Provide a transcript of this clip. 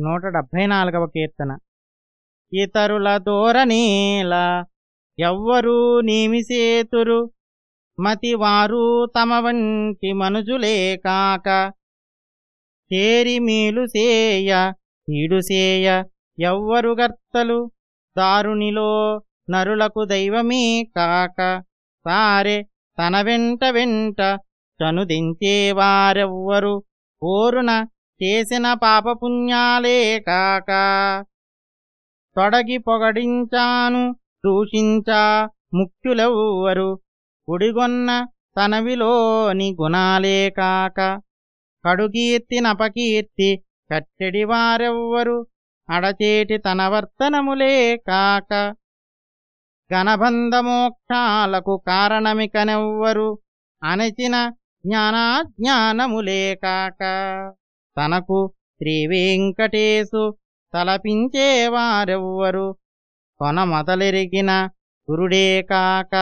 నూట డెబ్భై నాలుగవ కీర్తన. ఇతరుల దూరనీల ఎవ్వరూ నీమిసేతురు. మతివారు తమ వంటి మనుజులే కాక. చేరి మీలు సేయ కీడు ఎవ్వరు గర్తలు. దారునిలో నరులకు దైవమే కాక. సారే తన వెంట వెంట చనుదించేవారెవ్వరు ఓరున చేసిన పాపపుణ్యాలే కాక. తొడగి పొగడించాను దూషించా ముఖ్యులెవ్వరు కుడిగొన్న తనవిలోని గుణాలే కాక. కడుకీర్తి నపకీర్తి కట్టెడి వారెవ్వరు. అడచేటి తన వర్తనములే కాక. ఘనబంధమోక్షాలకు కారణమికనెవ్వరు. అణచిన జ్ఞానాజ్ఞానములే కాక. తనకు శ్రీవేంకటేశు తలపించేవారెవ్వరు కొనమతలెరిగిన గురుడే కాక.